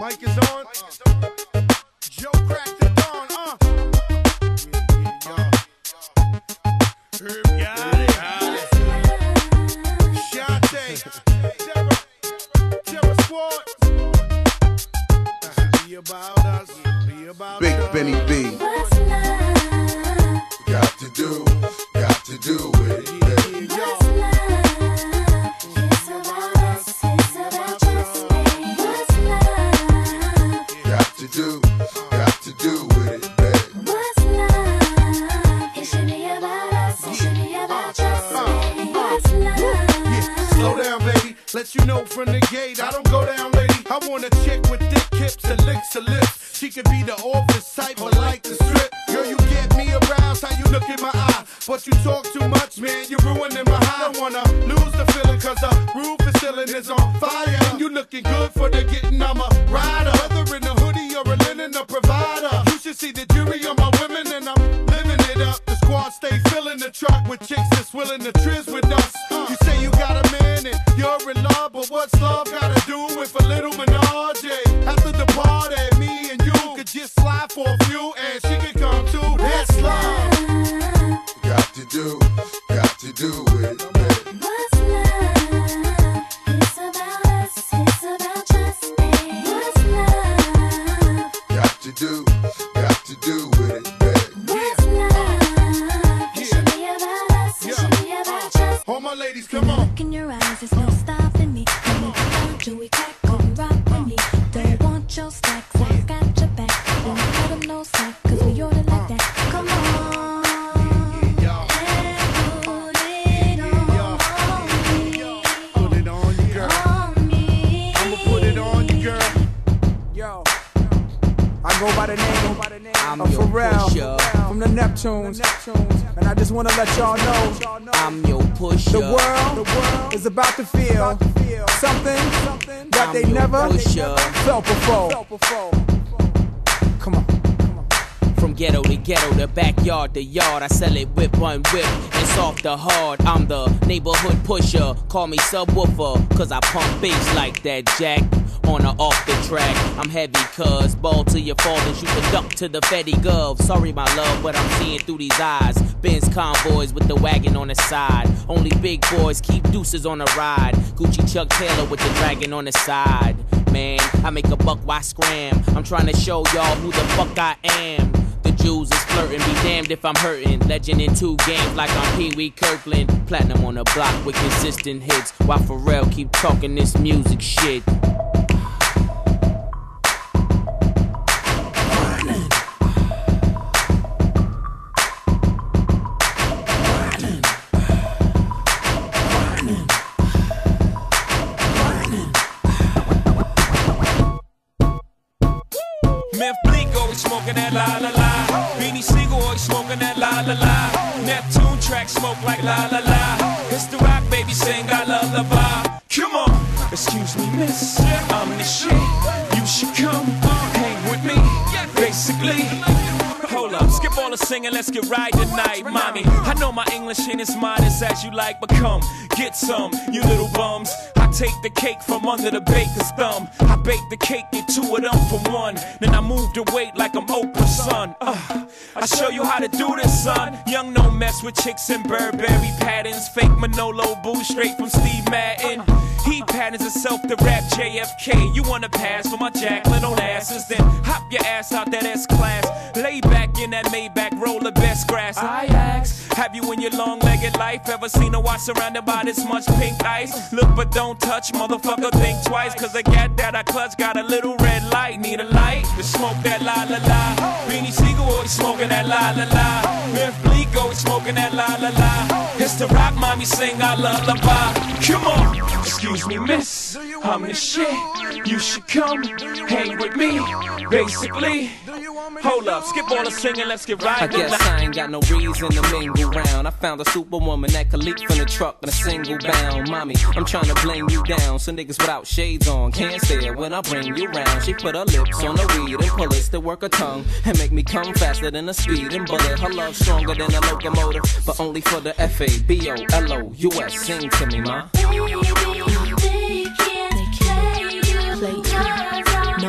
Mic is on. Joe cracked the dawn, uh. Herb got it. That they never felt before. Come on. From ghetto to ghetto, the backyard to yard, I sell it whip on whip It's off the hard. I'm the neighborhood pusher. Call me subwoofer, cause I pump bass like that jack. Off the track, I'm heavy, cuz ball to your and shoot the duck to the Fetty Gov. Sorry, my love, but I'm seeing through these eyes. Benz convoys with the wagon on the side. Only big boys keep deuces on the ride. Gucci Chuck Taylor with the dragon on the side. Man, I make a buck, why scram? I'm trying to show y'all who the fuck I am. The Jews is flirting, be damned if I'm hurting. Legend in two games like I'm Pee Wee Kirkland. Platinum on the block with consistent hits. While Pharrell keep talking this music shit. Smoking that la la la. Beanie Sigel always smoking that la la la. Neptune track smoke like la la la. It's the rock baby sing I lullaby. Come on, excuse me, miss. I'm the shit. You should come hang with me. Basically. All the singing, let's get right tonight, mommy. I know my English ain't as modest as you like, but come, get some, you little bums. I take the cake from under the baker's thumb. I bake the cake, get two of them for one. Then I move the weight like I'm Oprah's son. Uh, I show you how to do this, son. Young no mess with chicks in Burberry patterns. Fake Manolo boo straight from Steve Madden. He patterns himself to rap JFK. You wanna pass for my Jacqueline on asses? Then hop your ass out that S class. Lay back in that Maybach, roll the best grass. I ask, have you in your long legged life ever seen a watch surrounded by this much pink ice? Look but don't touch, motherfucker, think twice. Cause the gat that I clutch got a little red light. Need a light to smoke that la la la. Beanie Sigel always smoking that la la la. Meth Bleak always smoking that la la la. It's the rock mommy sing I lullaby. Come on, excuse me, miss. I'm the shit. You should come hang with me. Basically, hold up, skip all the singing, let's get right I guess I ain't got no reason to mingle round. I found a superwoman that could leap from the truck in a single bound. Mommy, I'm trying to bling you down. So niggas without shades on can't stare when I bring you round. She put her lips on the weed and pull it to work her tongue and make me come faster than a speeding bullet. Her love stronger than a locomotive, but only for the F A B O L O U S. Sing to me, ma.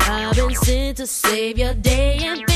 I've been sent to save your day, and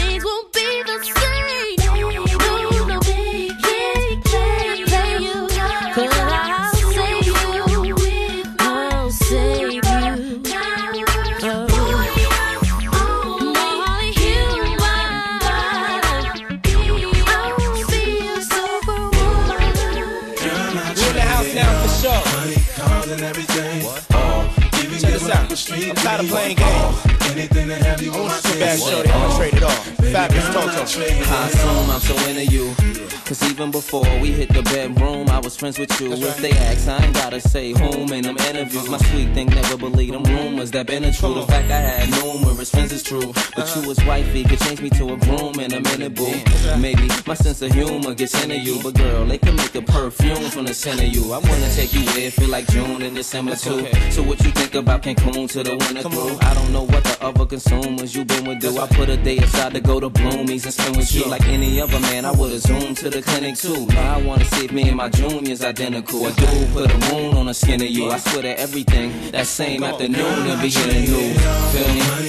bad, shorty. I'm gonna trade it off. Fabolous Toto. I assume I'm so into you. Cause even before we hit the bedroom, I was friends with you. If they ask, I ain't gotta say whom in them interviews. My sweet thing never believed them rumors that been a true. The fact I had numerous friends is true. But you was wifey could change me to a groom in a minute, boo. Maybe my sense of humor gets into you. But girl, they can make a perfume from the scent of you. I wanna take you where it feel like June and December too. So what you think about Cancun to the winter through? I don't know what the other consumers you been with do. I put a day aside to go to Bloomies and spend with you. Like any other man, I would've zoomed to the clinic too. Now I wanna see if me and my junior's identical. A dude put a moon on the skin of you. I swear to everything. That same afternoon and beginning new. Feel me?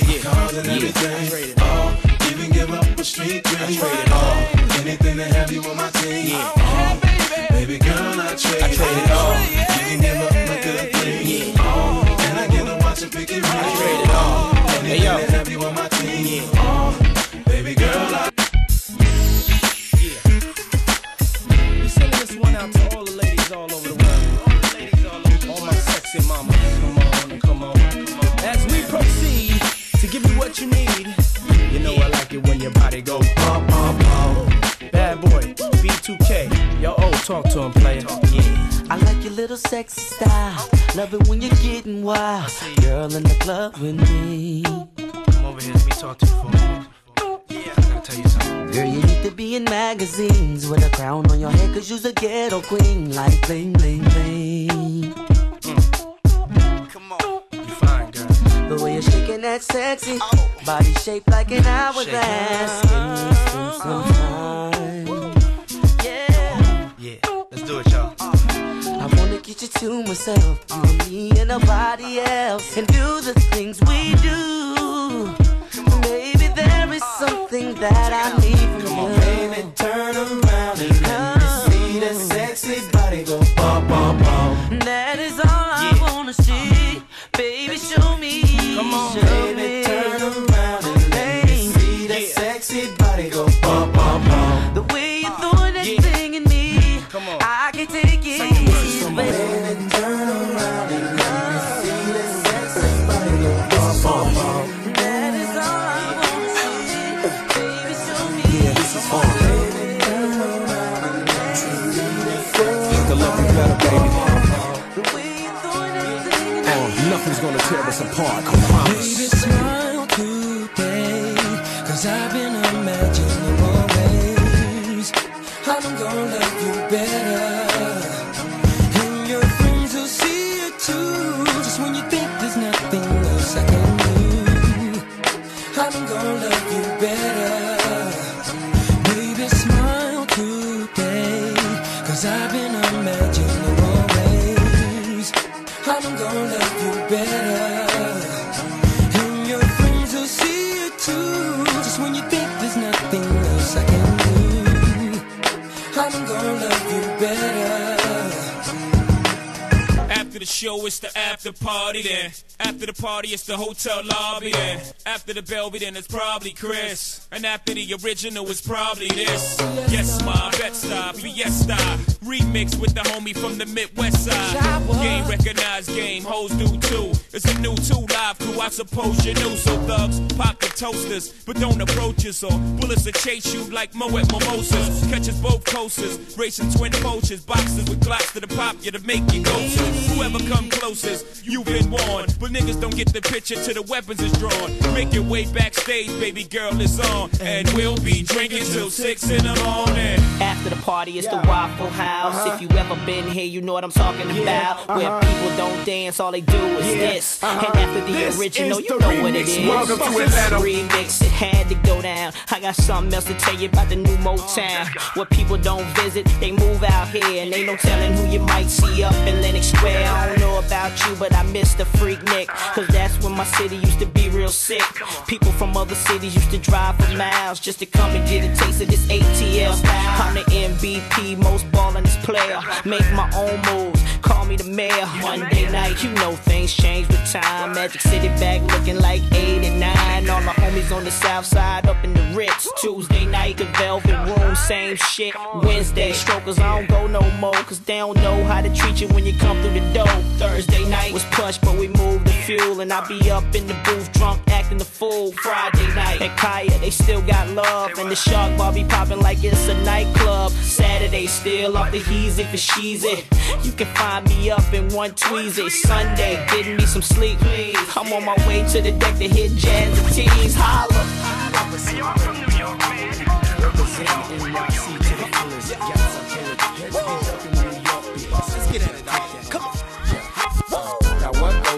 and everything. Oh, even give up a street dream. Oh, anything to have you on my team. Oh, baby girl, I trade, I trade it all. Even give up my good thing. Oh, and I get to watch it pick it right. I trade it all. Anything yo. to have you on my talk to him, player. Yeah. I like your little sexy style. Love it when you're getting wild. Girl in the club with me. Come over here, let me talk to you for a minute. Yeah, I gotta tell you something. Girl, you need to be in magazines with a crown on your head, cause you's a ghetto queen. Like bling, bling, bling. Mm. You fine, girl. The way you're shaking that sexy body shaped like an hourglass. We spend some time? Yeah. Yeah, let's do it, y'all. Uh, I wanna get you to myself, you and me and nobody else, and do the things we do. Maybe there is something that I need from you. Baby, turn around and let me uh-huh. see that sexy body go bum, bum, bum. That is all I wanna see. Baby, show me. Come on, show Baby, gonna tear us apart, I promise. Baby, party then. The party, it's the hotel lobby And After the Belby, then it's probably Chris. And after the original, it's probably this. Yes, my bet stop, fiesta. Remix with the homie from the Midwest side. Game recognized game, hoes do too. It's a new two live crew, I suppose you knew. So thugs, pocket toasters, but don't approach us or bullets will chase you like Moet mimosas. Catches both coasters, racing twin poachers, boxers with glocks to the pop you to make you go to. Whoever come closest, you've been warned. But niggas don't get the picture till the weapons is drawn. Make your way backstage, baby girl is on. And we'll be drinking till six in the morning. After the party, it's the Waffle House. Uh-huh. If you ever been here, you know what I'm talking about. Uh-huh. Where people don't dance, all they do is this. Uh-huh. And after the This original, you the know what it is. Welcome to This Atlanta. remix, it had to go down. I got something else to tell you about the new Motown. Where people don't visit, they move out here. And ain't no telling who you might see up in Lenox Square. I don't know about you, but I miss the freak Nick. Cause that's when my city used to be real sick. People from other cities used to drive for miles just to come and get a taste of this ATL. I'm the MVP, most ballingest player. Make my own moves, call me the mayor. Monday night, you know things change with time. Magic City back looking like 89. All the homies on the south side up in the Ritz. Tuesday night, the Velvet Room, same shit. Wednesday, strokers, I don't go no more. Cause they don't know how to treat you when you come through the door. Thursday night was push, but we moved the fuel. And I be up in the booth, drunk, acting the fool. Friday night at Kaya, they still got love. And the shark bar be popping like it's a nightclub. Saturday, still off the heezy for sheezy. You can find me up in one tweezy. Sunday, getting me some sleep. I'm on my way to the deck to hit jazz and teens. Holla. Now what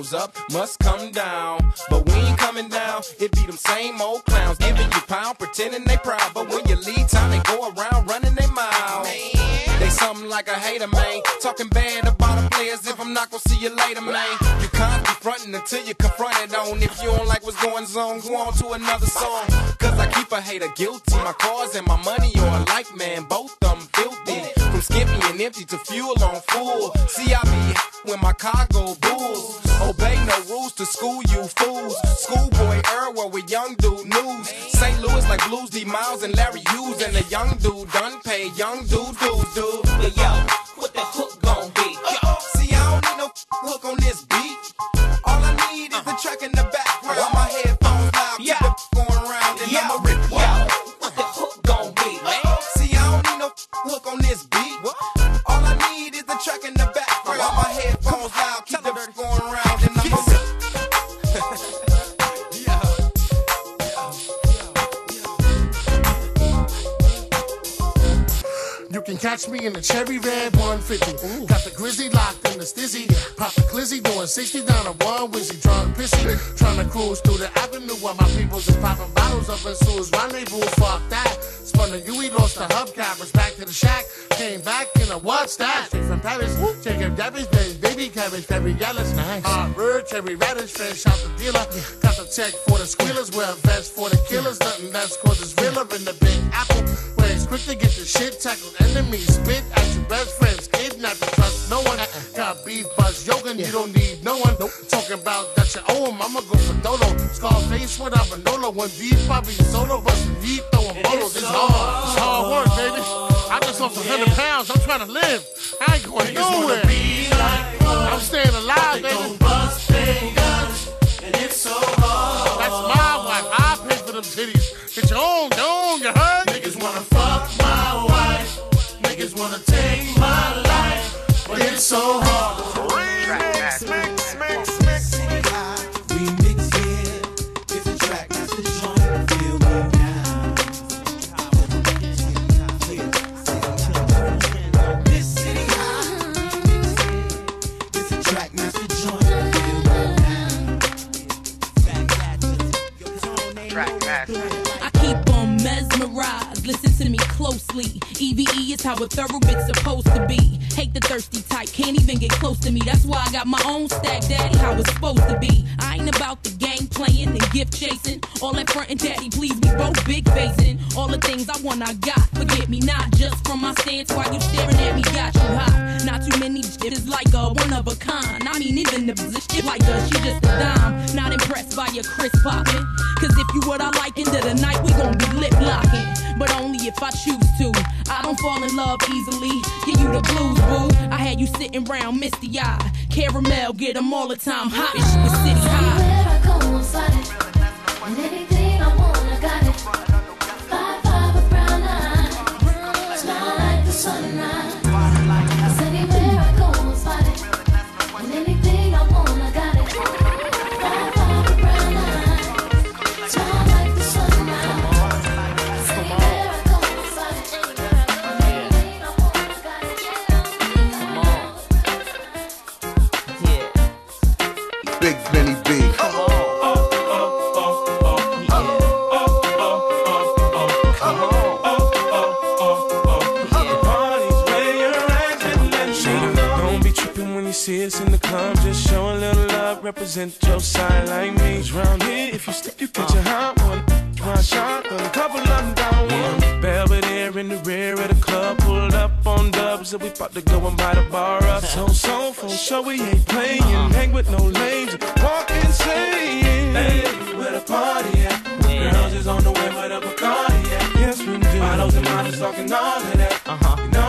goes up must come down. But we ain't coming down. It be them same old clowns giving you pound, pretending they proud. But when you leave town, they go around running their mouth. Something like a hater, man. Talking bad about the players if I'm not gonna see you later, man. You can't be fronting until you confront it on. If you don't like what's going on, go on to another song. Cause I keep a hater guilty. My cars and my money are alike, man. Both of them filthy. From skimpy and empty to fuel on full. See, I be when my cargo bulls. Obey no rules to school you fools. Schoolboy Earl with young dude news. St. Louis like Blues D Miles and Larry Hughes and the young dude done pay young dude dude dude. But yo, what the hook gon' be? See, I don't need no hook on this beat. All I need is the uh-huh. track in the background. My headphones loud, keep Yeah. going around, and Yo, I'ma rip yo, what the hook gon' be? See, I don't need no hook on this beat. All I need is the track in the background. Uh-huh. My headphones can catch me in the cherry red 150. Got the grizzly locked in the stizzy. Pop the glizzy doing 60 down oh a one wizzy. Drunk pissy. Trying to cruise through the avenue while my peoples just popping bottles up in Sue's rendezvous. Fuck that. Spun the UE, lost the hubcappers. Back to the shack. Came back in a what's that? Straight from Paris. Chicken Debbie's baby, baby cabbage, very yellows. Nice. Hot bird, cherry radish, fresh out the dealer. Got the check for the squealers, wear a vest for the killers. Nothing that's cause it's realer in the big apple. Where it's quick to get the shit tackled. Enemies spit at your best friends. Kidnap you, trust no one. Uh-uh. Got beef, buzz, yoga, you don't need no one. Talking about that you owe 'em, I'ma go for Dolo. Scarface without Manolo. One deep, probably solo, but he throwing bottles. It's hard. It's hard work, baby. I just lost a hundred pounds. I'm trying to live. I ain't going nowhere. I'm staying alive, baby. And it's so hard. That's my wife. I pay for them titties. Get your own, own, you heard? Niggas wanna fuck my wife. Niggas wanna take my life. But it's so hard. Remix, mix, mix, mix. Remix, closely. EVE is how a thoroughbit's supposed to be. Hate the thirsty type, can't even get close to me. That's why I got my own stack, daddy, how it's supposed to be. I ain't about the game playing and gift chasing. All that front and daddy, please, we both big facing. All the things I want, I got. Forget me not just from my stance while you staring at me, got you hot. Not too many shit is like a one of a kind. I mean, even the position like us, she just a dime. Not impressed by your Chris poppin'. Cause if you what I like into the night, we gon' be lip locking. But only if I choose to. I don't fall in love easily. Give you the blues, boo. I had you sitting round misty eye. Caramel, get 'em all the time hot. Bitch, with city high. I go, I'm sliding. And represent your side like me. Cause round here, if you slip, you catch a uh. hot one. One shot, got a couple of down one. Belvedere in the rear of the club, pulled up on dubs, and we about to go and buy the bar up. So, so, for sure, we ain't playing. Uh-huh. Hang with no lames, walk insane. Hey, where the party at? Girls is on the way, but up a Bacardi at. Yes, we do. Bottles and models talking all of that. Uh-huh. You know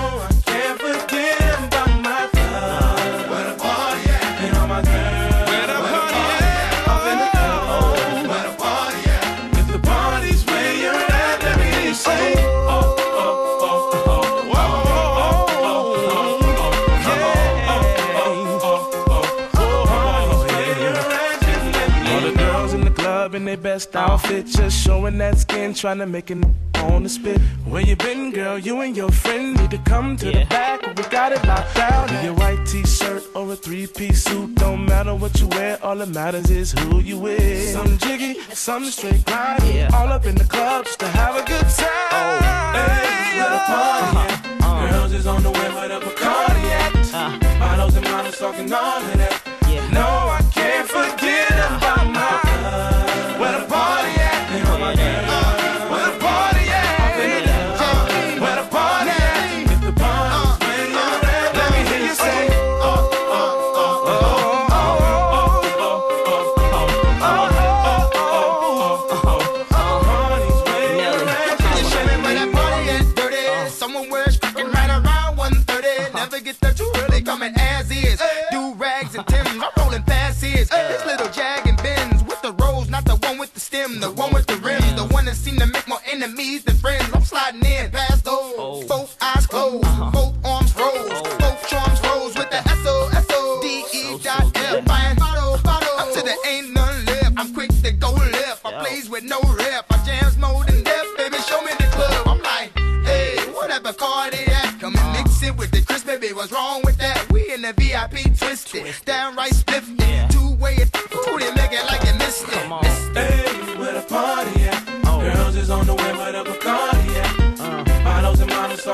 best outfit, just showing that skin, trying to make it on the spit. Where you been, girl? You and your friend need to come to yeah. the back. We got it locked down. Be a white t-shirt or a three-piece suit, don't matter what you wear. All that matters is who you with. Some jiggy, some straight grind. Yeah. All up in the clubs to have a good time. Oh, hey, where the party uh -huh. Uh-huh. Girls is on the way but up a cardiac. at. Uh. Bottles and models talking all of that. Yeah. No, I can't forget about my. Uh-huh. When a party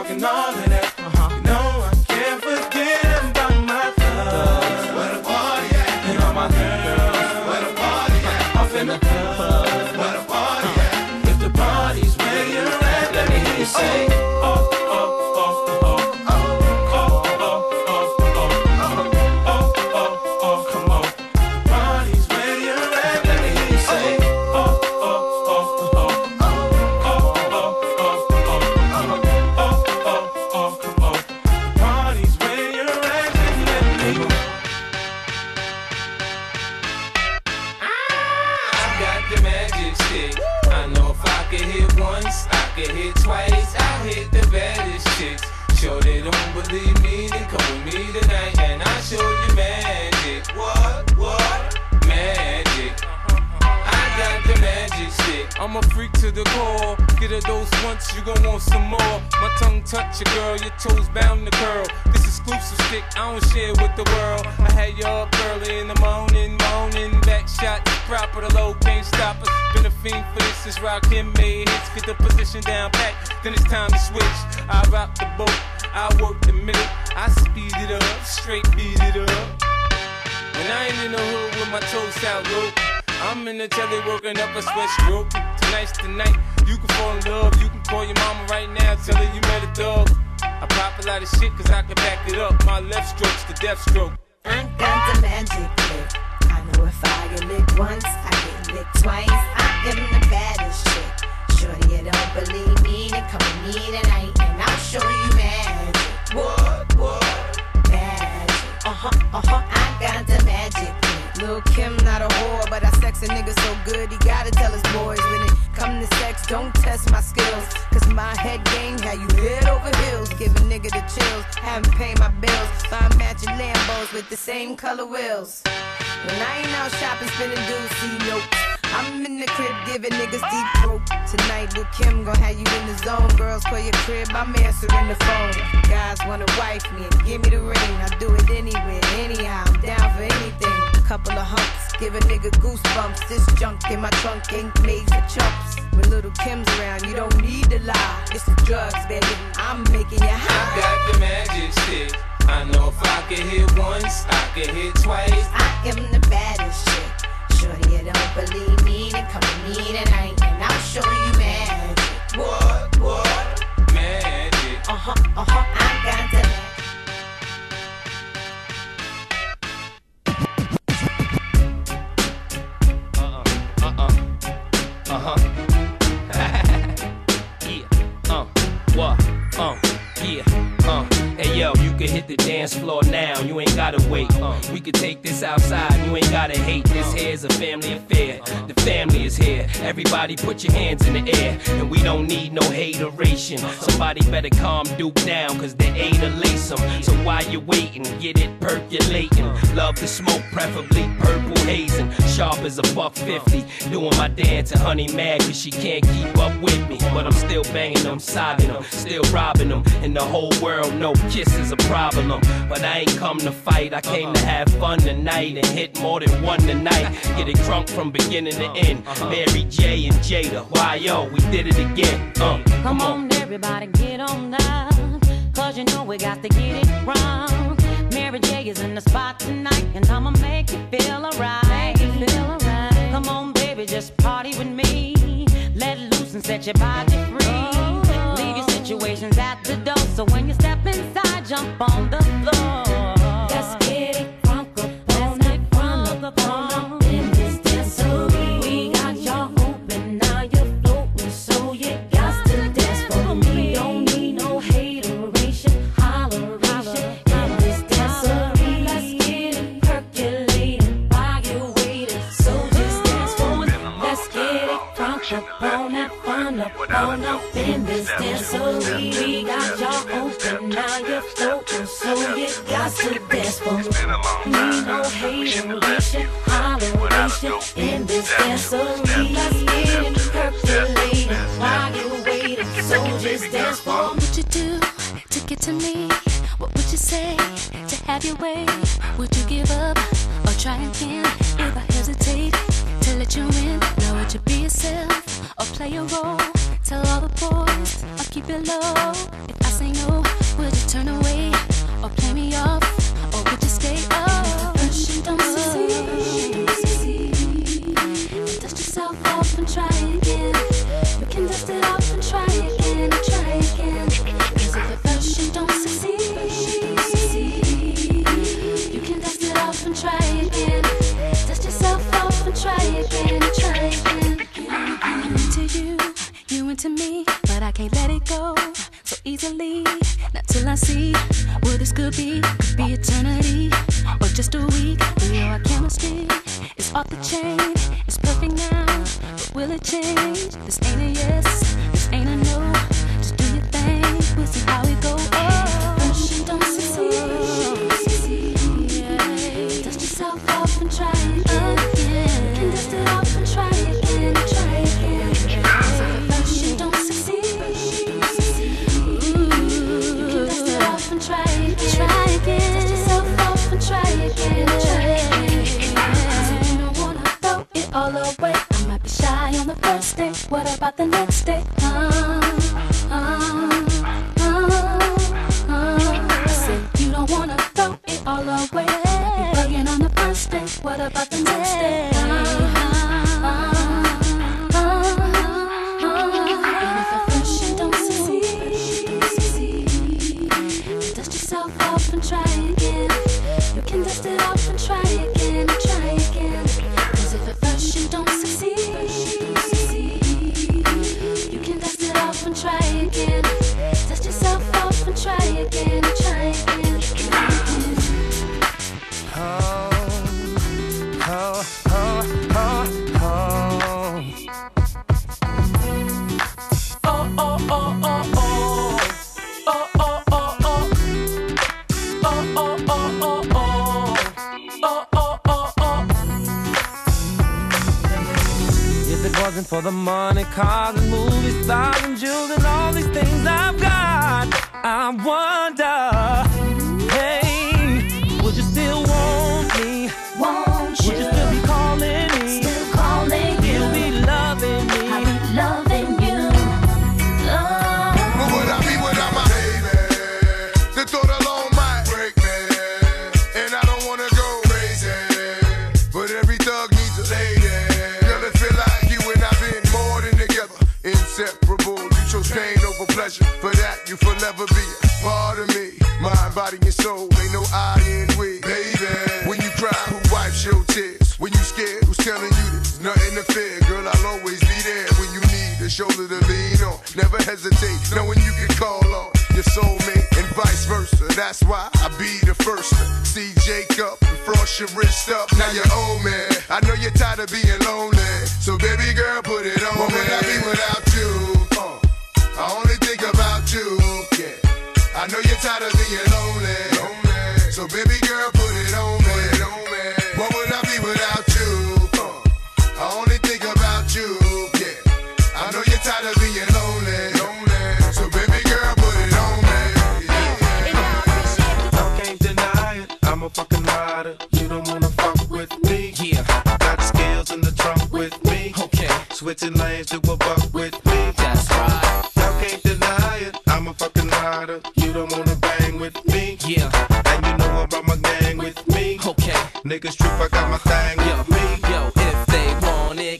walking. him gon' have you in the zone. Girls call your crib, I'm answering the phone. Guys wanna wife me and give me the ring. I do it anywhere, anyhow. I'm down for anything. Couple of humps, give a nigga goosebumps. This junk in my trunk ain't made for chumps. When Lil' Kim's around, you don't need to lie. It's the drugs, baby. I'm making you high. I got the magic stick. I know if I can hit once, I can hit twice. I am the baddest shit. Shorty, you don't believe me, then come with me tonight, and I'll show you magic. What, what? Magic. Uh huh, uh huh. I got the Uh huh. Uh huh, uh huh. Yeah. Uh. What? Uh. Yeah. Uh. Hey yo, you can hit the dance floor now. You ain't gotta wait. Uh. We can take this outside. You ain't gotta hate. This here's a family affair. The family is here. Everybody put your hands in the air. And we don't need no hateration. Somebody better calm Duke down, cause they ain't a lace 'em. So while you waiting, get it percolating. Love the smoke, preferably purple hazing. Sharp as a buck 50. Doing my dance and honey mad cause she can't keep up with me. But I'm still banging them, sobbing them, still robbing them. And the whole world know kiss is a problem. But I ain't come to fight, I came to have fun tonight and hit more than one tonight. Get it drunk from beginning to end. Mary J and Jada, why yo, we did it again. Uh, Come on, everybody, get on down. Cause you know we got to get it wrong. Mary J is in the spot tonight, and I'ma make you feel alright. Come on, baby, just party with me. Let loose and set your body free. Leave your situations at the door, so when you step inside, jump on the floor. Up on that fun up on up in this dancery. We got y'all open, now you're floating, so you got to dance for me. No hateration, holleration in this dancery. Let's get it percolating while you're waiting, so just dance for me. What would you do to get to me? What would you say to have your way? Would you give up or try again? If I let you in, now would you be yourself or play a role? Tell all the boys or keep it low. If I say no, would you turn away or play me off? Or would you stay? First you don't succeed. Dust yourself off and try again. You can dust it off and try again, try into me, but I can't let it go so easily. Not till I see what this could be. Could be eternity or just a week. We know our chemistry is off the chain. It's perfect now, but will it change? This ain't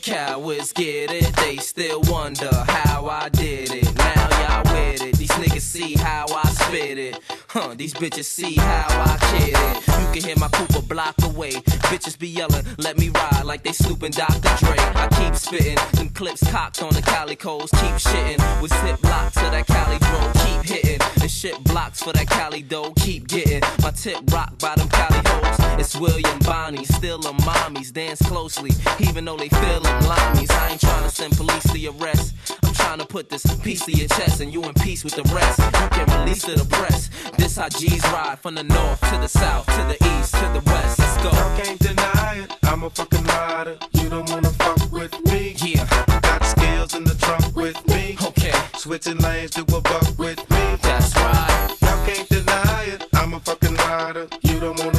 Cowards get it, they still wonder how I did it. Now y'all with it, these niggas see how I spit it. Huh, these bitches see how I kid it. You can hear my poop a block away. Bitches be yelling, let me ride like they snooping Dr. Dre. I keep spitting, them clips cocked on the calicos, keep shitting. With zip blocks to that Cali drone, keep hitting. And shit blocks for that Cali dough, keep getting. My tip rock by them Cali hoes it's William Bonney, still a mommies. Dance closely, even though they feel I'm limeys. I ain't trying to send police to your rest. I'm trying to put this piece to your chest and you in peace with the rest. You can release to the press. This how G's ride from the north to the south, to the east, to the west. Let's go. I can't deny it. I'm a fucking rider. You don't wanna fuck with me. Yeah. Got skills in the trunk with me. Okay. Switching lanes to a buck with me. That's right. Y'all can't deny it. I'm a fucking rider. You don't wanna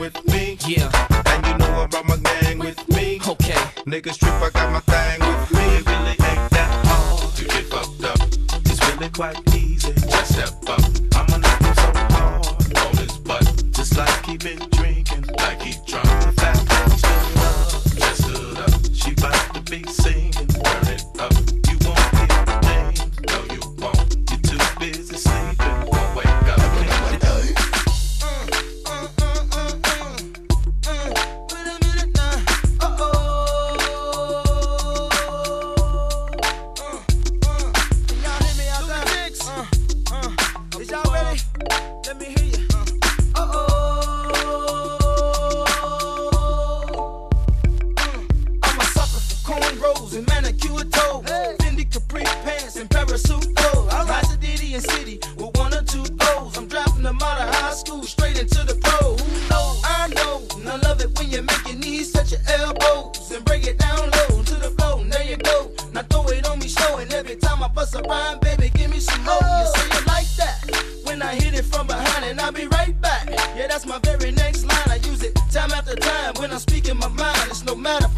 with me. Yeah. And you know I brought my gang with me. Okay. Niggas trip, I got my thing with me. It really ain't that hard to get fucked up. It's really quite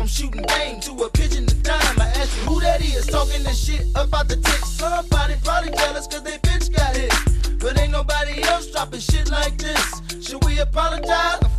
from shooting game to a pigeon to dime. I ask you who that is talking this shit about the tick. Somebody probably jealous cause they bitch got hit. But ain't nobody else dropping shit like this. Should we apologize?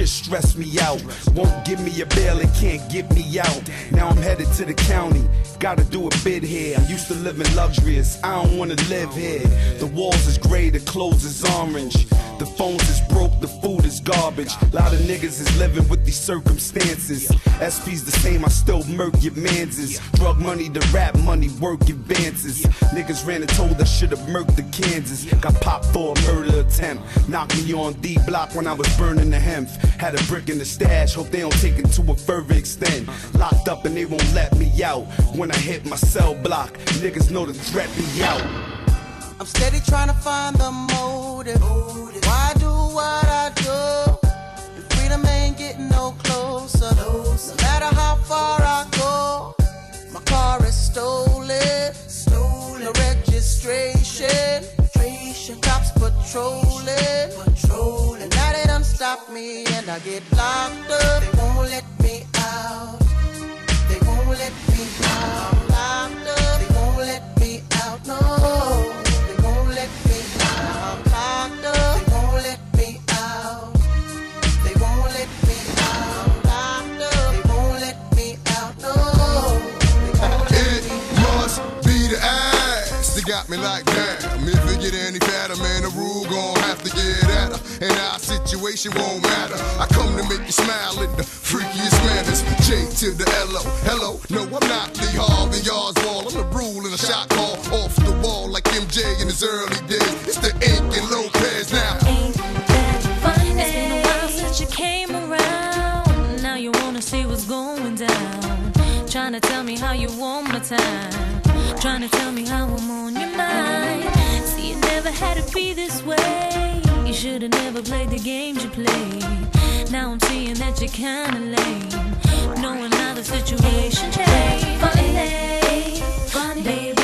Shit stressed me out. Won't give me a bail and can't get me out. Now I'm headed to the county, gotta do a bid here. I'm used to living luxurious, I don't wanna live here. The walls is gray, the clothes is orange. The phones is broke, the food is garbage. A Lot of niggas is living with these circumstances. SP's the same, I still murk your manses. Drug money, the rap money, work advances. Niggas ran and told I should've murked the Kansas. Got popped for a murder attempt. Knocked me on D block when I was burning the hemp. Had a brick in the stash, hope they don't take it to a further extent. Locked up and they won't let me out. When I hit my cell block, niggas know to threat me out. I'm steady trying to find the motive. Why do what I do? And freedom ain't getting no closer. No matter how far I go, my car is stolen. Stolen. No registration. Cops patrolling. Patrolling. Stop me and I get locked up. They won't let me out. They won't let me out. I'm locked up. They situation won't matter. I come to make you smile in the freakiest manners. J to the L-O. Hello, no, I'm not Lee Harvey Oswald. I'm the rule in a shot call off the wall like MJ in his early days. It's the Inc and Lopez now. Funny. It's been a while since you came around. Now you wanna see what's going down. Trying to tell me how you want my time. Trying to tell me how I'm on your mind. See, it never had to be this way. You should have never played the games you played. Now I'm seeing that you're kinda lame. Knowing how the situation changed. Funny, funny, baby,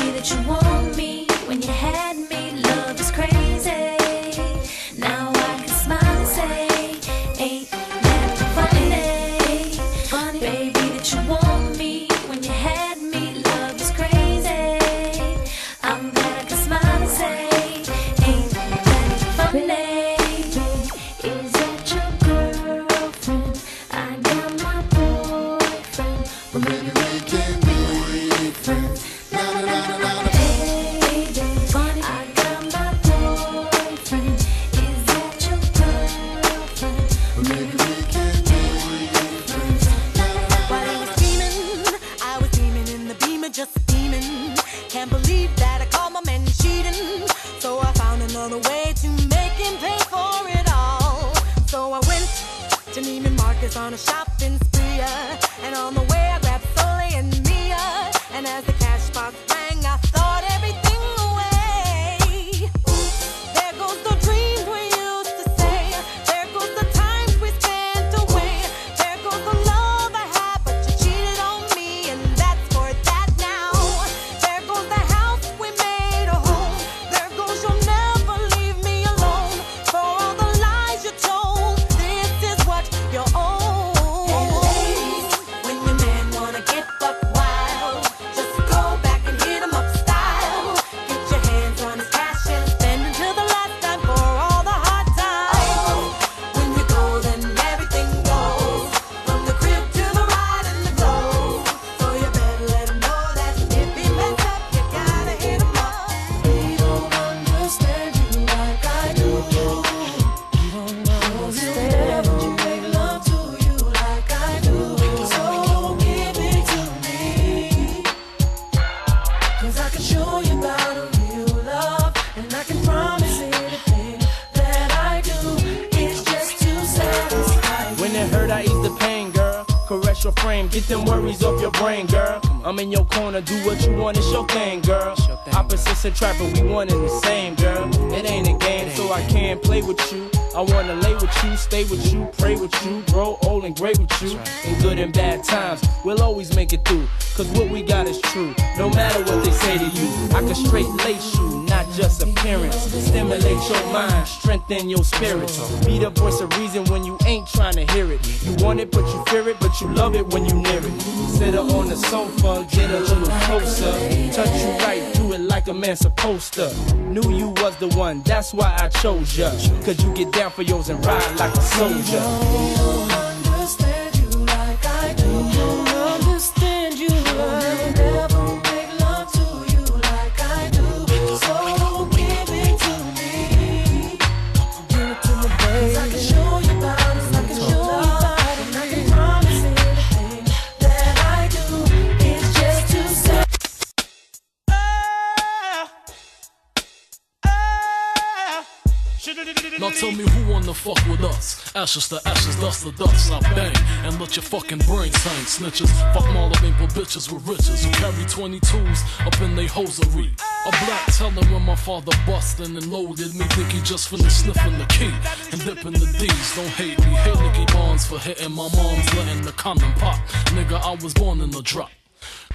spirit. Be the voice of reason when you ain't trying to hear it. You want it, but you fear it, but you love it when you near it. Sit her on the sofa. Get a little closer. Touch you right, do it like a man supposed to. Knew you was the one, that's why I chose ya. Cause you get down for yours and ride like a soldier. Ashes to ashes, dust to dust. I bang and let your fucking brains hang. Snitches, fuck Marley for bitches with riches who carry 22s up in they hosiery. A black telling when my father bustin' and loaded me. Think he just finished sniffing the key and dipping the D's. Don't hate me, hate Nicky Barnes for hitting my mom's letting the condom pop. Nigga, I was born in the drop.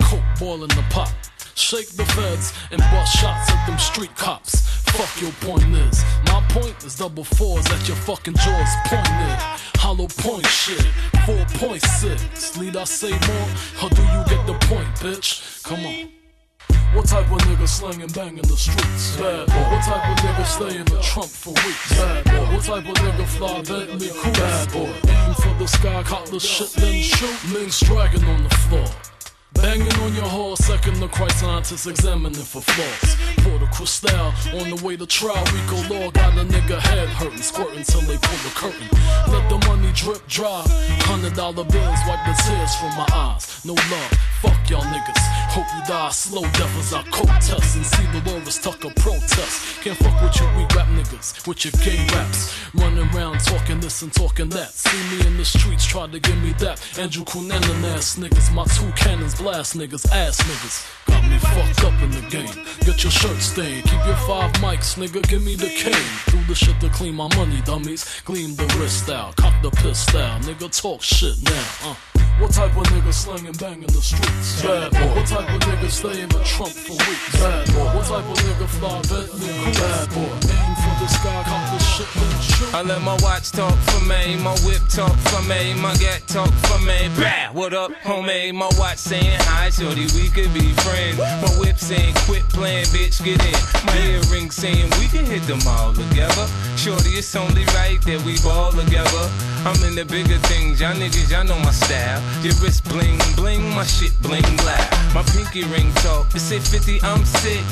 Coke boiling the pot. Shake the feds and bust shots at them street cops. Fuck your point is. My point is double fours at your fucking jaws pointed. Hollow point shit. 4.6. Need I say more? Or do you get the point, bitch? Come on. What type of nigga slang and bang in the streets? Bad boy. What type of nigga stay in the trunk for weeks? Bad boy. What type of nigga fly Bentley cool? Bad boy. Aim for the sky, cop the shit, then shoot. Niggas dragging on the floor. Banging on your horse, second the Christ scientists examining for flaws. Pour the crystal on the way to trial. RICO Law got a nigga head hurting, squirting till they pull the curtain. Let the money drip dry. Hundred dollar bills wipe the tears from my eyes. No love, fuck y'all niggas. Hope you die slow death as I coke test and see Delores Tucker protest. Can't fuck with you weak rap niggas with your gay raps. Running around talking this and talking that. See me in the streets, try to give me that. Andrew Cunanan ass niggas, my two cannons blast niggas, ass niggas. Got me fucked up in the game. Get your shirt stained, keep your five mics, nigga, give me the cane. Do the shit to clean my money, dummies. Gleam the wrist out, cock the piss out, nigga, talk shit now, uh. What type of nigga slang and bang in the streets? Bad boy. What type of nigga stay in the trunk for weeks? Bad boy. What type of nigga fly Bentley? Bad boy. Aim for the sky, cop the shit, shoot. I let my watch talk for me, my whip talk for me, my gat talk for me. Bah, what up, homie? My watch saying hi, shorty, we could be friends. My whip saying quit playing, bitch, get in. My earring saying we can hit them all together. Shorty, it's only right that we ball together. I'm in the bigger things, y'all niggas, y'all know my style. Your wrist bling bling, my shit bling loud. My pinky ring talk, it say 50, I'm sick.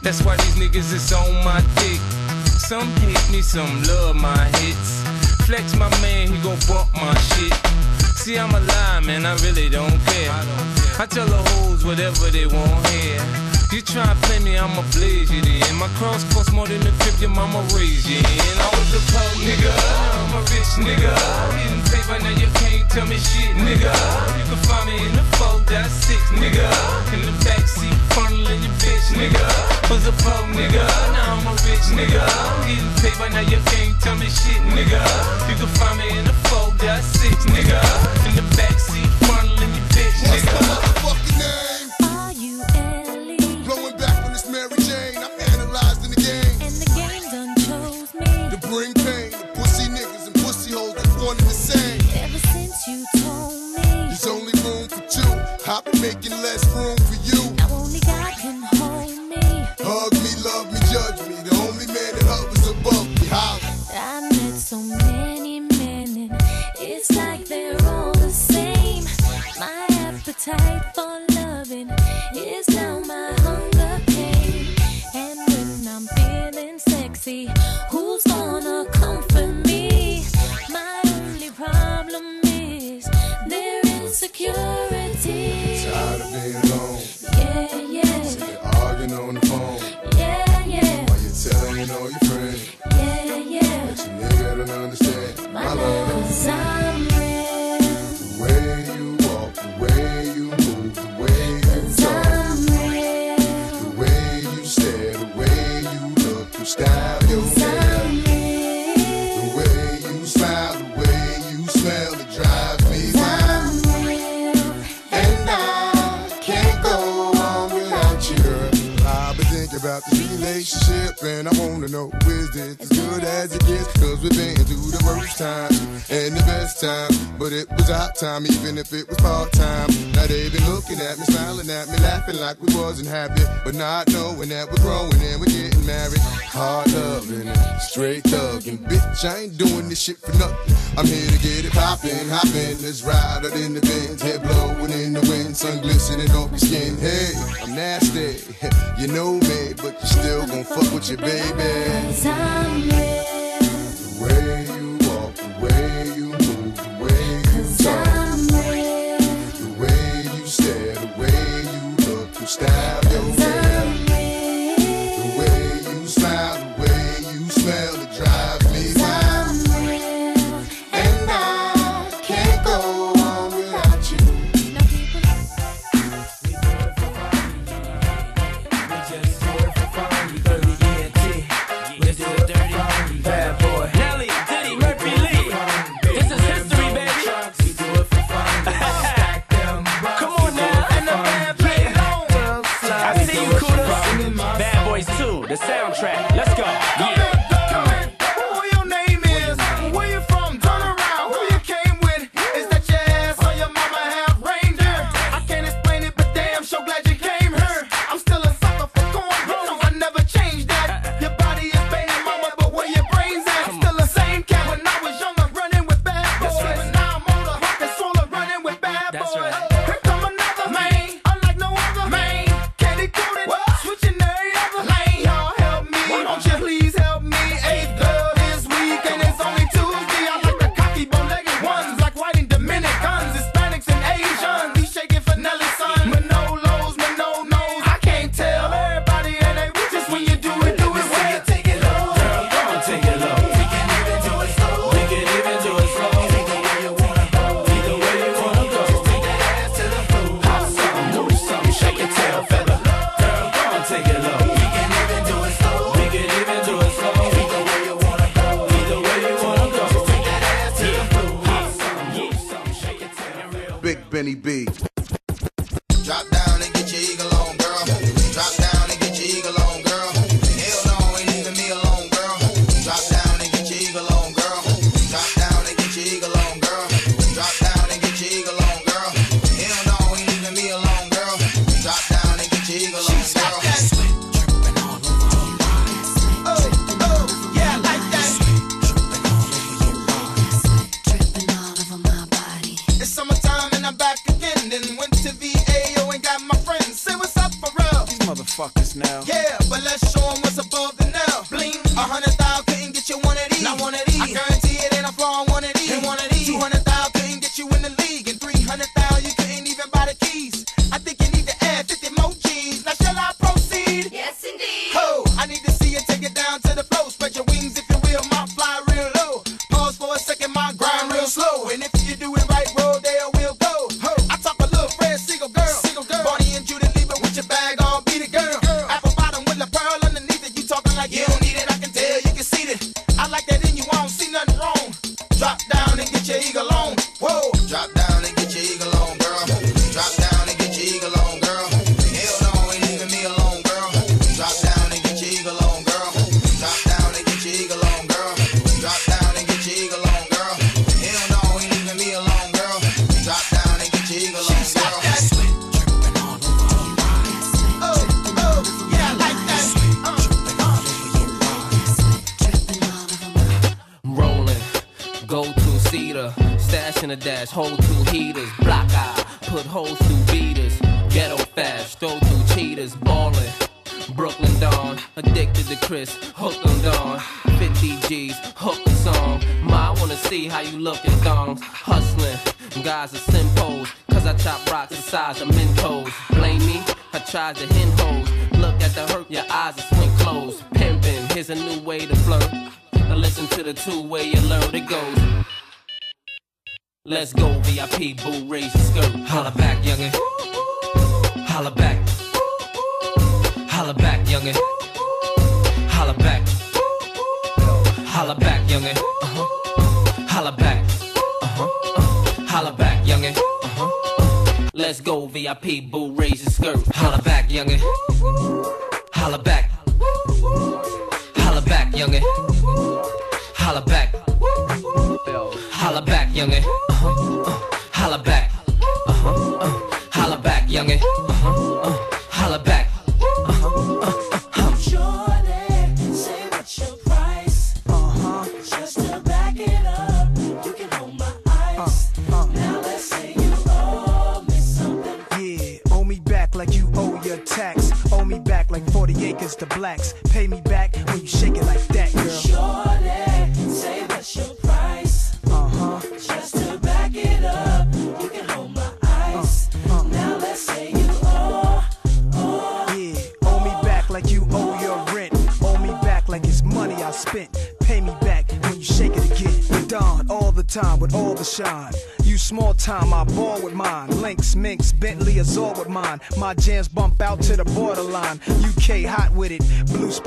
That's why these niggas is on my dick. Some hate me, some love my hits. Flex my man, he gon' bump my shit. See, I'm a lie, man, I really don't care. I tell the hoes whatever they want here. You try to play me, I'ma blaze you then. My cross cost more than the crib your mama raised you in. I was a poor nigga, I'm a rich nigga. Getting paper, now you can't tell me shit, nigga. You can find me in the 4.6, nigga. In the backseat, funneling your bitch, nigga. Was a poor nigga, now I'm a rich nigga. Getting paper, now you can't tell me shit, nigga. You can find me in the 4.6, nigga. In the backseat, funneling your bitch, nigga. Making less room for you. Now only God can hold me. Hug me, love me, judge me. The only man that hovers above me. Holla. I met so many men and it's like they're all the same. My appetite for loving is now my hunger pain. And when I'm feeling sexy, wanna is as good as it? Cause we've been through the worst time and the best time. But it was our time, even if it was part time. Now they been looking at me, smiling at me, laughing like we wasn't happy. But not knowing that we're growing and we're getting married. Hard loving, straight thugging. Bitch, I ain't doing this shit for nothing. I'm here to get it poppin', hoppin'. Let's ride out in the bins. Head blowin' in the wind, sun glistening on your skin. Hey, I'm nasty. You know me, but you still gon' fuck with your baby. Cause I'm real. niggas hooked on 50 G's, hook a song. Ma, I wanna see how you lookin' thongs. Hustling, guys are simple. Cause I chop rocks the size of mentos. Blame me, I tried to hen holes. Look at the hurt, your eyes are swing closed. Pimpin', here's a new way to flirt. Now listen to the two-way alert, it goes. Let's go, VIP, boo, raise your skirt. Holla back, youngin'. Holla back. Holla back, youngin'. Holla back, youngin. Uh-huh. Holla back. Uh-huh. Holla back, youngin. Uh-huh. Let's go, VIP, boo, raise your skirt. Holla back, youngin. Holla back. Holla back, youngin. Holla back. Holla back, youngin. Uh-huh. Uh-huh. Time, I ball with mine. Lynx, Minx, Bentley, Azure with mine. My jams bump out to the borderline. UK hot with it,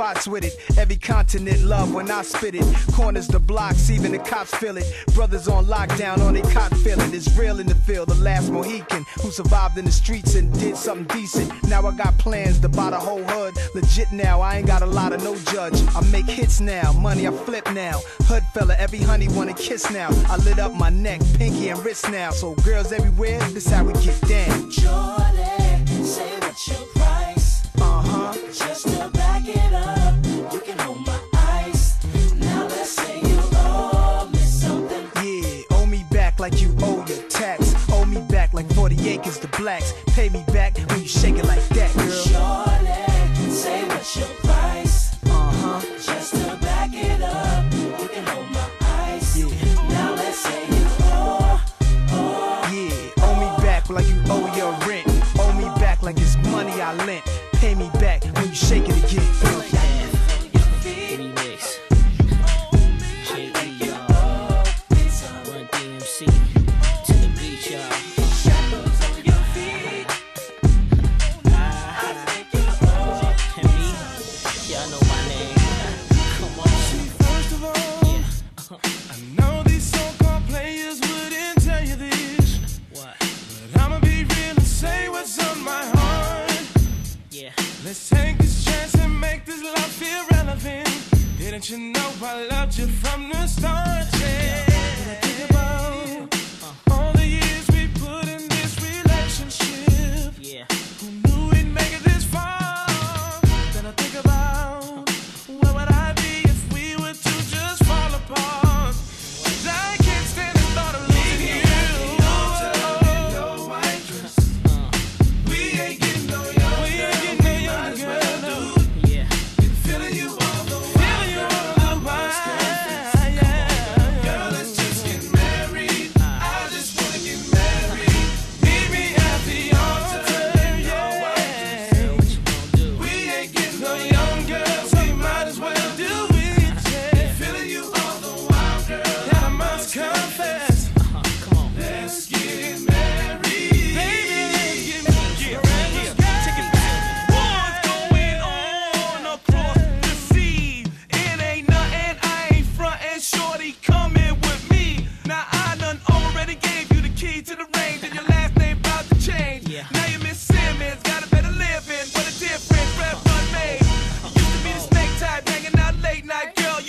spots with it. Every continent love when I spit it. Corners the blocks, even the cops feel it. Brothers on lockdown on they cot feeling. It's real in the field, the last Mohican who survived in the streets and did something decent. Now I got plans to buy the whole hood. Legit now, I ain't got a lot of no judge. I make hits now, money I flip now. Hood fella, every honey wanna kiss now. I lit up my neck, pinky and wrist now. So girls everywhere, this how we get down. Shorty, say what's your price? Uh-huh. Just to acres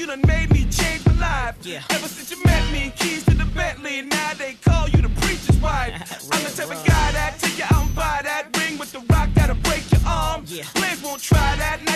You done made me change my life. Yeah. Ever since you met me, keys to the Bentley, now they call you the preacher's wife. I'm the type of guy that take you out and buy that ring with the rock that'll break your arm. Yeah. Players won't try that, now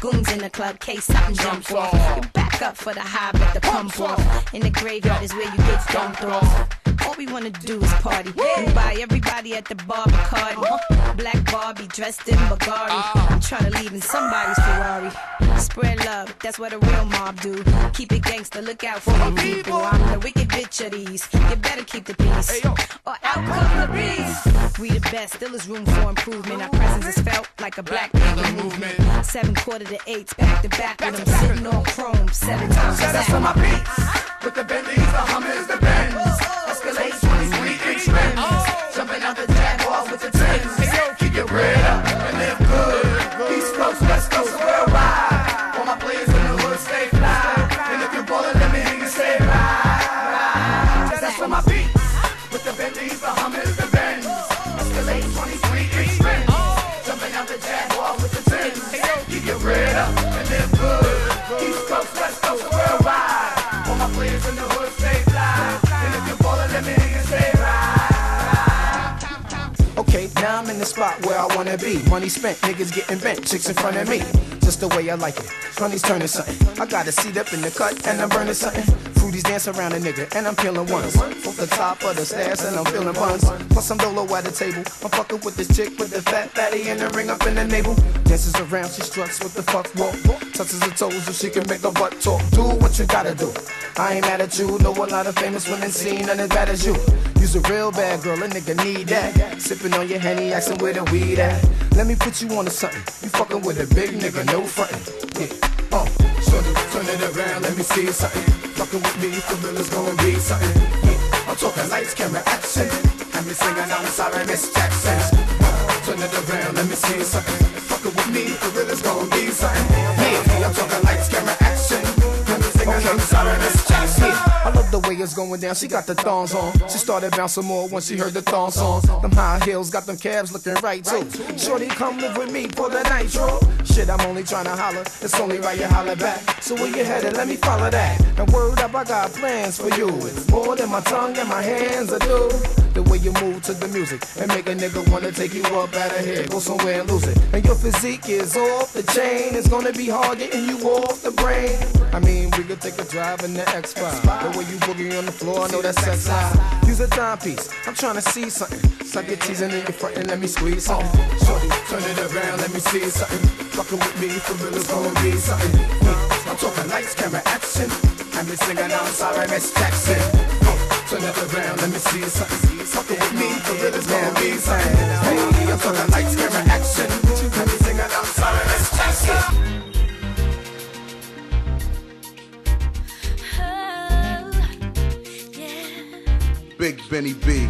Goons in the club, case something jump off. You back up for the high, but the pump off. In the graveyard is where you get dumped off. We wanna do is party and buy everybody at the bar Bacardi. Uh-huh. Black Barbie dressed in Bulgari. Uh-huh. I'm trying to leave in somebody's Ferrari. Spread love, that's what a real mob do. Keep it gangster, look out for the people. I'm the wicked bitch of these. You better keep the peace. Or out come the beast. We the best, still is room for improvement. Our presence is felt like a black panther movement. Seven quarter to eights, back to back with them sitting on chrome seven times. So that's for my beats. With the Bentleys, the Hummers, the Benz. Tens. Spot where I wanna be. Money spent, niggas getting bent, chicks in front of me. Just the way I like it. Money's turning something. I got a seat up in the cut and I'm burning something. Fruities dance around a nigga and I'm peeling ones. Off the top of the stairs and I'm feeling buns. Plus I'm dolo at the table. I'm fucking with this chick with the fat fatty and the ring up in the navel. Dances around, she struts with the fuck walk. Touches her toes so she can make her butt talk. Do what you gotta do. I ain't mad at you. Know a lot of famous women seen none as bad as you. You's a real bad girl, a nigga need that. Sipping on your henny, asking where the weed at. Let me put you on to something. You fucking with a big nigga, no frontin'. Yeah. Oh, shorty, turn it around, let me see something. Fucking with me, for real, it's gonna be something. I'm talking lights, camera, action. And me singing, I'm sorry, Miss Jackson. Turn it around, let me see something. Fucking with me, for real, it's gonna be something. Yeah, I'm talking lights, camera, I'm sorry, Miss Jackson. I love the way it's going down. She got the thongs on. She started bouncing more once she heard the thong songs. Them high heels got them calves looking right too. Shorty, come live with me for the night, nitro. Shit, I'm only trying to holler. It's only right you holler back. So where you headed? Let me follow that. And word up, I got plans for you. It's more than my tongue and my hands are do. The way you move to the music and make a nigga wanna take you up out of here, go somewhere and lose it. And your physique is off the chain. It's gonna be hard getting you off the brain. I mean, we could take a drive in the X5. The way you boogie on the floor, I know that's sex high. Use a timepiece. I'm trying to see something. Suck your teasing in your front and let me squeeze something. Shorty, turn it around, let me see something. Fucking with me, for real, it's gonna be something. I'm talking lights, camera, action. And me singing, I'm sorry, Miss Jackson. Oh, turn it around, let me see something. Fucking with me, for real, it's gonna be something. Hey, I'm talking lights, camera, action. And me singing, I'm sorry, Miss Jackson. Big Benny B.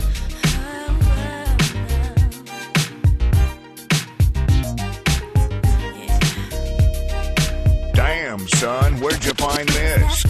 Damn, son, where'd you find this?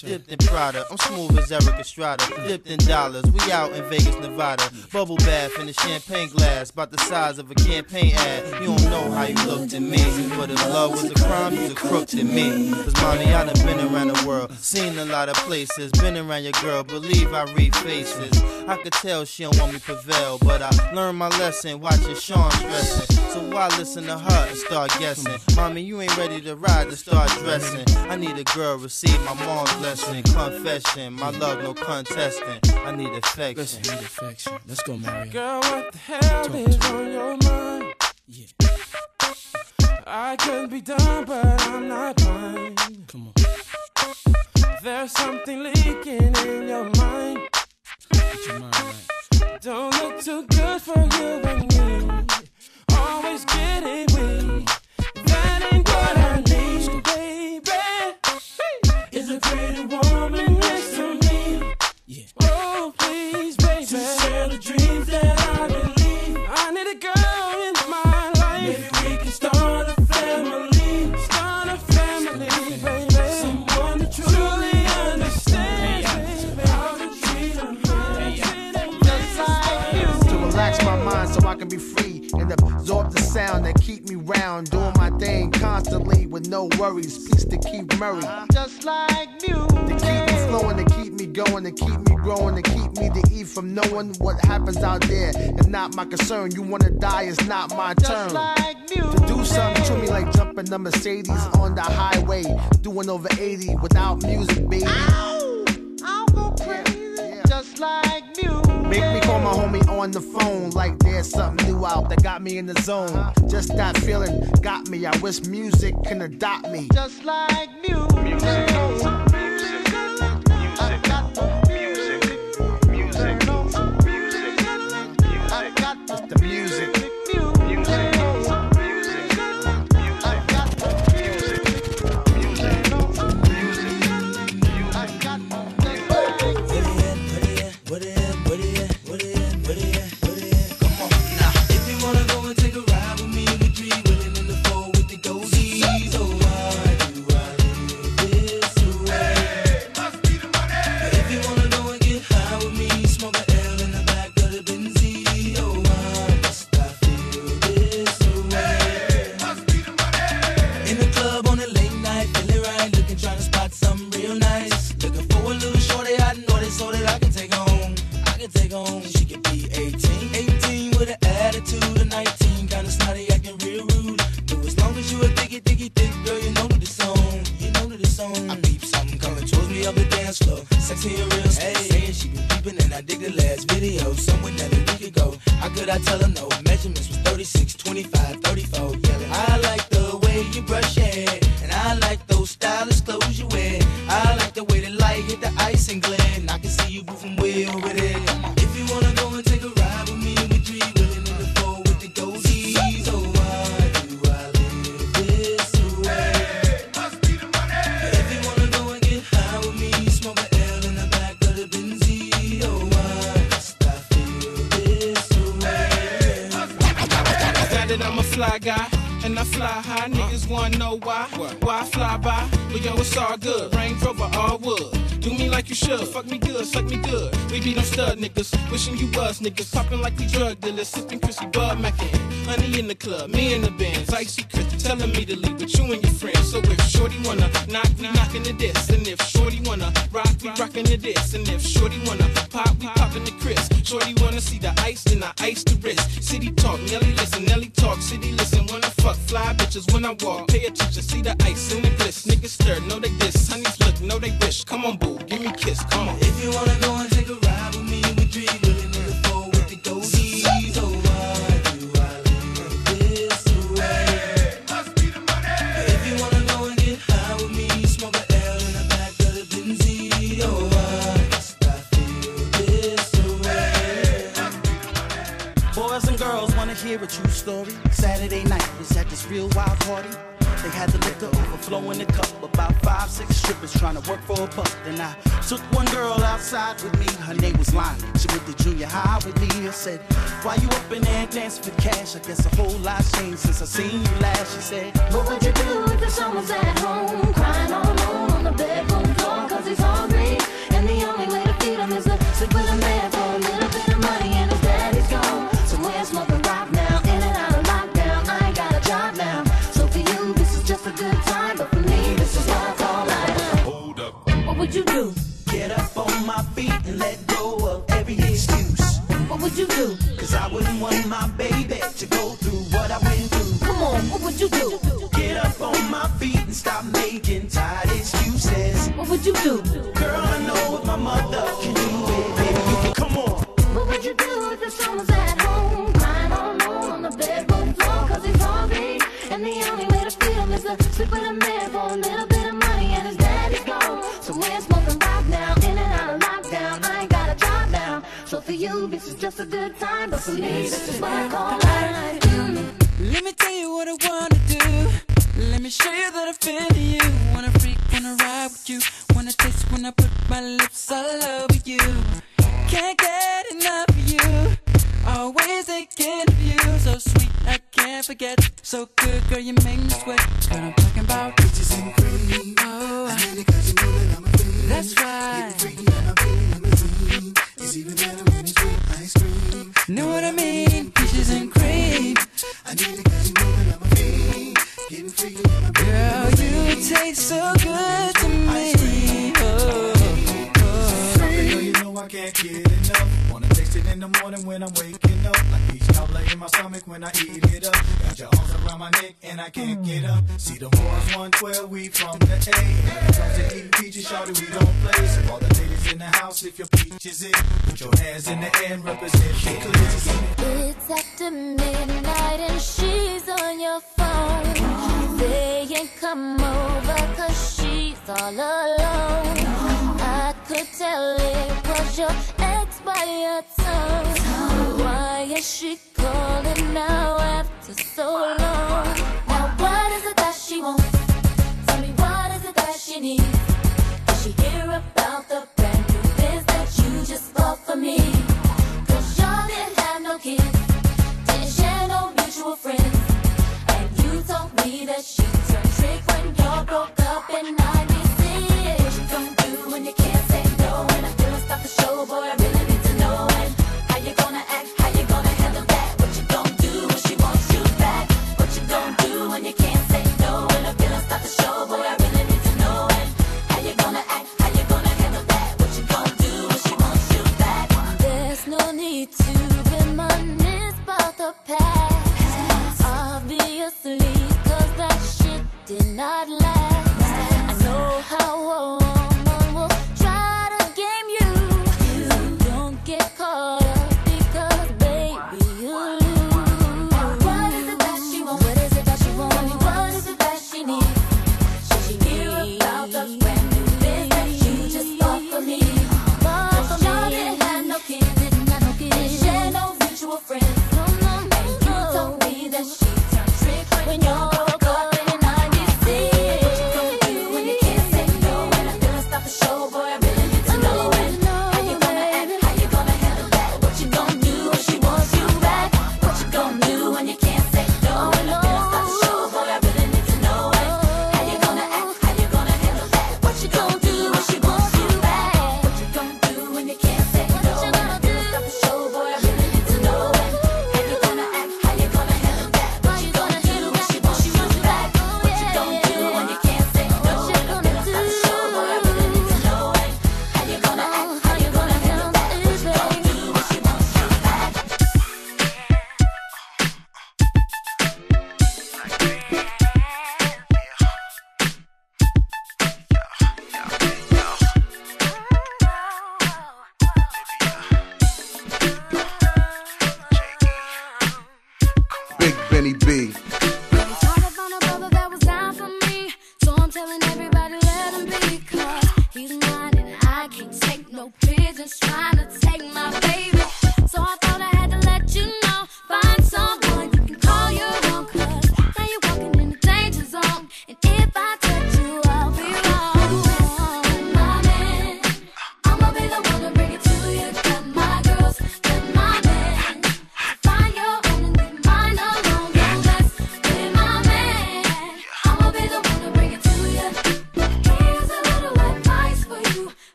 dip the product. I'm smooth Strata, dipped in dollars. We out in Vegas, Nevada. Bubble bath in a champagne glass, about the size of a campaign ad. You don't know how you look to me. But if love was a crime, you a crook to me. Cause mommy, I done been around the world, seen a lot of places. Been around your girl, believe I read faces. I could tell she don't want me prevail, but I learned my lesson watching Sean dressing. So why listen to her and start guessing? Mommy, you ain't ready to ride to start dressing. I need a girl, receive my mom's blessing. Confession, my love, no contestant. I need affection. Listen, need affection. Let's go, Mary. Girl, what the hell Talk is on your mind? Yeah. I could be done, but I'm not blind. Come on. There's something leaking in your mind. Get your mind right. Don't look too good for you and me. Always getting weak. That ain't what I need. sound that keep me round, doing my thing constantly with no worries. Peace to keep Murray. Uh-huh. Just like music. To keep me flowing, to keep me going, to keep me growing, to keep me to eat from knowing what happens out there. It's not my concern. You wanna die, it's not my Just turn. music, to do something to me like jumping the Mercedes uh-huh. on the highway, doing over 80 without music, baby. I'll go crazy. Yeah, yeah. Just like music. Make me call my homie on the phone like there's something new out that got me in the zone. Just that feeling got me. I wish music can adopt me. Just like music. music. cup. About five, six strippers trying to work for a buck. Then I took one girl outside with me. Her name was Lonnie. She went to junior high with me. I said, Why you up in there dancing for cash? I guess a whole lot changed since I seen you last. She said, What would you do if the son was at home crying all alone on the bedroom floor? Cause he's hungry. And the only way to feed him is to sleep with a man. my baby to go through what I went through. Come on, what would you do? Get up on my feet and stop making tired excuses. What would you do? You, this is just a good time. But for me, this is what I call life. Let me tell you what I wanna do. Let me show you that I feel you. Wanna freak, wanna ride with you. Wanna taste when I put my lips all over you. Can't get enough of you. Always thinking of you. So sweet, I can't forget. So good, girl, you make me sweat. What I'm talking about. Bitches what I mean? Peaches and cream. I need it cause you I'm a fiend. Getting freaky on my Girl, you taste so good to me. Oh, Something girl, you know I can't get enough. Wanna taste it in the morning when I'm waking my stomach when I eat it up. Got your arms around my neck and I can't get up. See the boys 112, we from the A. Comes to eating peaches, shawty, we don't play. So all the ladies in the house, if your peach is it, put your hands in the air and represent the clear. It's after midnight and she's on your phone. Saying come over cause she's all alone. I could tell it was your ex by your tone. Why is she calling now after so long? Now what is it that she wants? Tell me what is it that she needs? Did she hear about the brand new Benz that you just bought for me? Cause y'all didn't have no kids, didn't share no mutual friends. And you told me that she turned trick when y'all broke up in 96. What you gonna do when you can't say no? And I feel stop the show, boy, I really